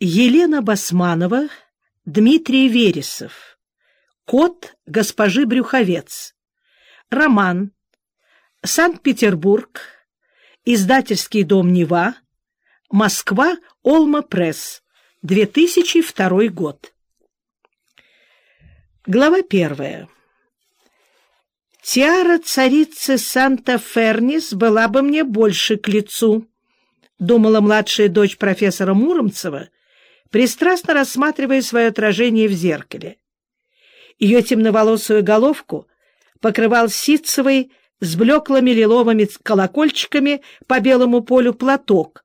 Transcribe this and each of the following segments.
Елена Басманова, Дмитрий Вересов. Кот госпожи Брюховец. Роман. Санкт-Петербург. Издательский дом «Нева». Москва. Олма Пресс. 2002 год. Глава первая. Тиара царицы Санта-Фернис была бы мне больше к лицу, думала младшая дочь профессора Муромцева, пристрастно рассматривая свое отражение в зеркале. Ее темноволосую головку покрывал ситцевый с блеклыми лиловыми колокольчиками по белому полю платок,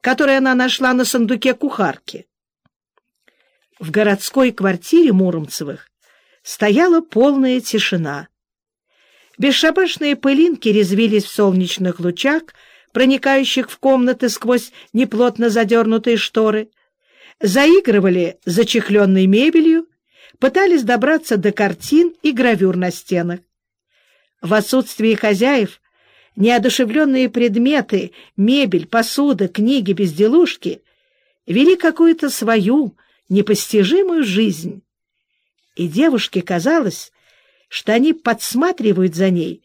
который она нашла на сундуке кухарки. В городской квартире Муромцевых стояла полная тишина. Бесшабашные пылинки резвились в солнечных лучах, проникающих в комнаты сквозь неплотно задернутые шторы, заигрывали зачехленной мебелью, пытались добраться до картин и гравюр на стенах. В отсутствие хозяев неодушевленные предметы, мебель, посуда, книги, безделушки вели какую-то свою непостижимую жизнь. И девушке казалось, что они подсматривают за ней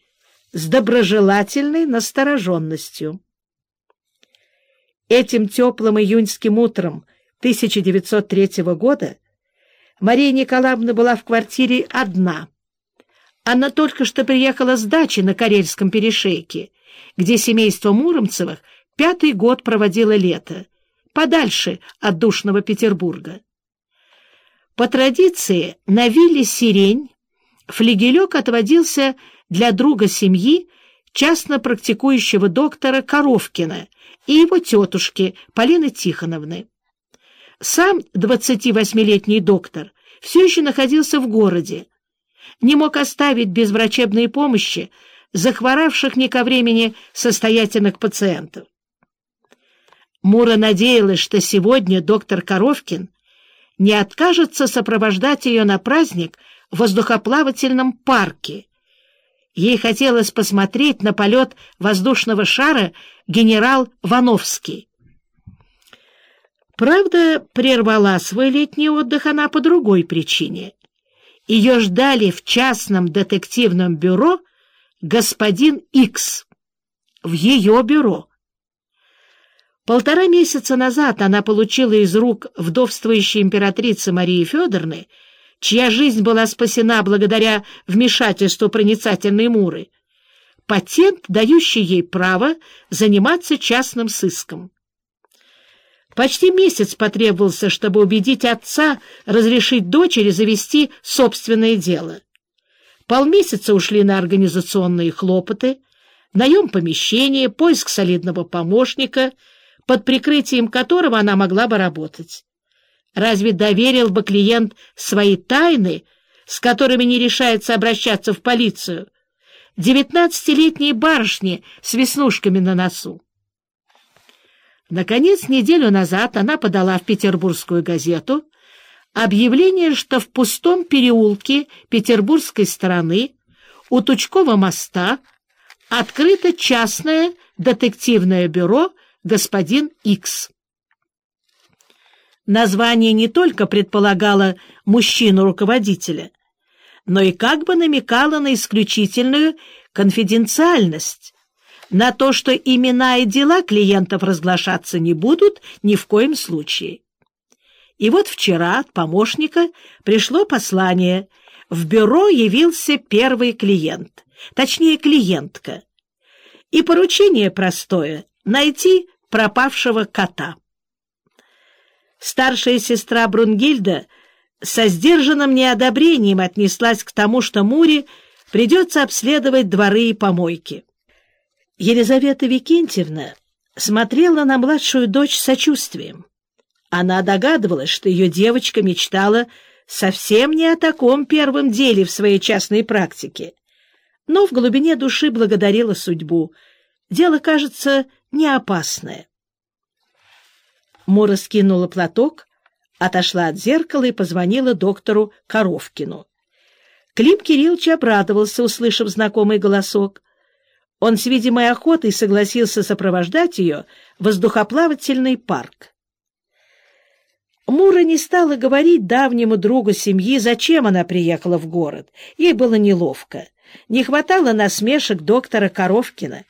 с доброжелательной настороженностью. Этим теплым июньским утром 1903 года Мария Николаевна была в квартире одна. Она только что приехала с дачи на Карельском перешейке, где семейство Муромцевых пятый год проводило лето, подальше от душного Петербурга. По традиции на вилле «Сирень» флигелек отводился для друга семьи, частно практикующего доктора Коровкина и его тетушки Полины Тихоновны. Сам 28-летний доктор все еще находился в городе, не мог оставить без врачебной помощи захворавших не ко времени состоятельных пациентов. Мура надеялась, что сегодня доктор Коровкин не откажется сопровождать ее на праздник в воздухоплавательном парке. Ей хотелось посмотреть на полет воздушного шара генерал Вановский. Правда, прервала свой летний отдых она по другой причине. Ее ждали в частном детективном бюро господин Икс. В ее бюро. Полтора месяца назад она получила из рук вдовствующей императрицы Марии Федоровны чья жизнь была спасена благодаря вмешательству проницательной Муры, патент, дающий ей право заниматься частным сыском. Почти месяц потребовался, чтобы убедить отца разрешить дочери завести собственное дело. Полмесяца ушли на организационные хлопоты, наем помещения, поиск солидного помощника, под прикрытием которого она могла бы работать. Разве доверил бы клиент свои тайны, с которыми не решается обращаться в полицию? Девятнадцатилетние барышни с веснушками на носу. Наконец, неделю назад она подала в петербургскую газету объявление, что в пустом переулке петербургской стороны у Тучкова моста открыто частное детективное бюро «Господин Икс». Название не только предполагало мужчину-руководителя, но и как бы намекало на исключительную конфиденциальность, на то, что имена и дела клиентов разглашаться не будут ни в коем случае. И вот вчера от помощника пришло послание. В бюро явился первый клиент, точнее клиентка. И поручение простое — найти пропавшего кота. Старшая сестра Брунгильда со сдержанным неодобрением отнеслась к тому, что Муре придется обследовать дворы и помойки. Елизавета Викентьевна смотрела на младшую дочь сочувствием. Она догадывалась, что ее девочка мечтала совсем не о таком первом деле в своей частной практике, но в глубине души благодарила судьбу. Дело, кажется, не опасное. Мура скинула платок, отошла от зеркала и позвонила доктору Коровкину. Клим Кириллович обрадовался, услышав знакомый голосок. Он с видимой охотой согласился сопровождать ее в воздухоплавательный парк. Мура не стала говорить давнему другу семьи, зачем она приехала в город. Ей было неловко. Не хватало насмешек доктора Коровкина.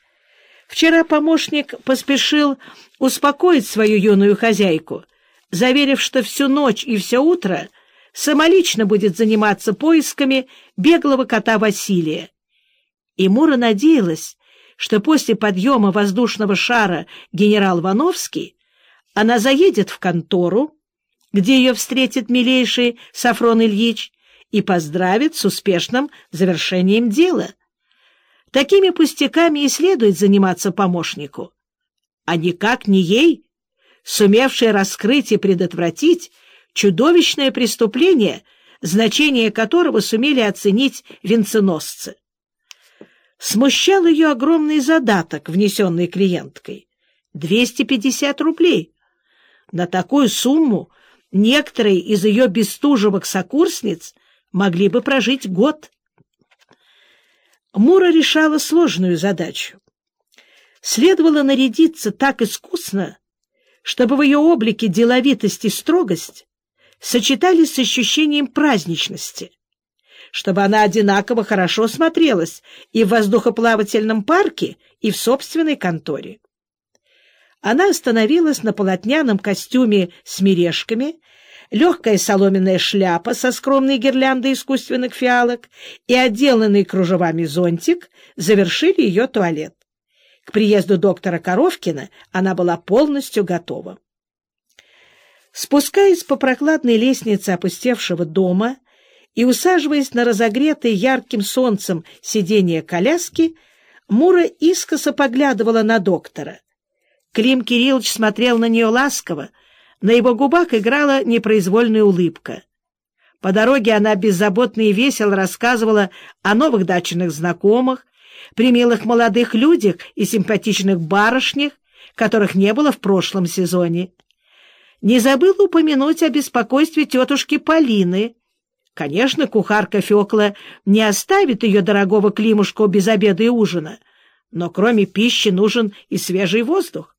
Вчера помощник поспешил успокоить свою юную хозяйку, заверив, что всю ночь и все утро самолично будет заниматься поисками беглого кота Василия. И Мура надеялась, что после подъема воздушного шара генерал Вановский она заедет в контору, где ее встретит милейший Сафрон Ильич, и поздравит с успешным завершением дела. Такими пустяками и следует заниматься помощнику, а никак не ей, сумевшей раскрыть и предотвратить чудовищное преступление, значение которого сумели оценить венценосцы. Смущал ее огромный задаток, внесенный клиенткой — 250 рублей. На такую сумму некоторые из ее бестужевок-сокурсниц могли бы прожить год. Мура решала сложную задачу. Следовало нарядиться так искусно, чтобы в ее облике деловитость и строгость сочетались с ощущением праздничности, чтобы она одинаково хорошо смотрелась и в воздухоплавательном парке, и в собственной конторе. Она остановилась на полотняном костюме с мережками легкая соломенная шляпа со скромной гирляндой искусственных фиалок и отделанный кружевами зонтик завершили ее туалет. К приезду доктора Коровкина она была полностью готова. Спускаясь по прокладной лестнице опустевшего дома и усаживаясь на разогретое ярким солнцем сиденье коляски, Мура искоса поглядывала на доктора. Клим Кириллович смотрел на нее ласково, на его губах играла непроизвольная улыбка. По дороге она беззаботно и весело рассказывала о новых дачных знакомых, примилых молодых людях и симпатичных барышнях, которых не было в прошлом сезоне. Не забыла упомянуть о беспокойстве тетушки Полины. Конечно, кухарка Фекла не оставит ее дорогого Климушку без обеда и ужина, но кроме пищи нужен и свежий воздух.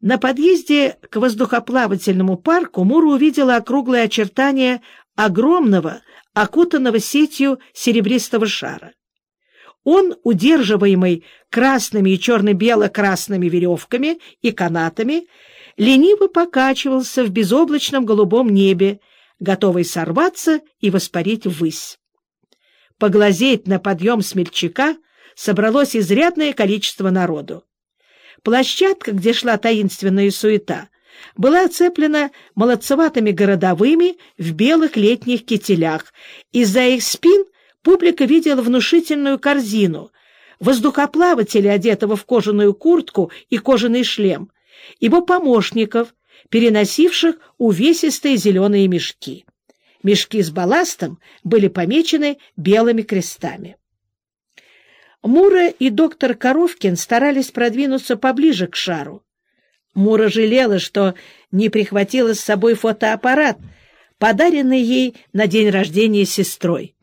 На подъезде к воздухоплавательному парку Мура увидела округлые очертания огромного, окутанного сетью серебристого шара. Он, удерживаемый красными и черно-бело-красными веревками и канатами, лениво покачивался в безоблачном голубом небе, готовый сорваться и воспарить ввысь. Поглазеть на подъем смельчака собралось изрядное количество народу. Площадка, где шла таинственная суета, была оцеплена молодцеватыми городовыми в белых летних кителях. Из-за их спин публика видела внушительную корзину, воздухоплавателя, одетого в кожаную куртку и кожаный шлем, его помощников, переносивших увесистые зеленые мешки. Мешки с балластом были помечены белыми крестами. Мура и доктор Коровкин старались продвинуться поближе к шару. Мура жалела, что не прихватила с собой фотоаппарат, подаренный ей на день рождения сестрой.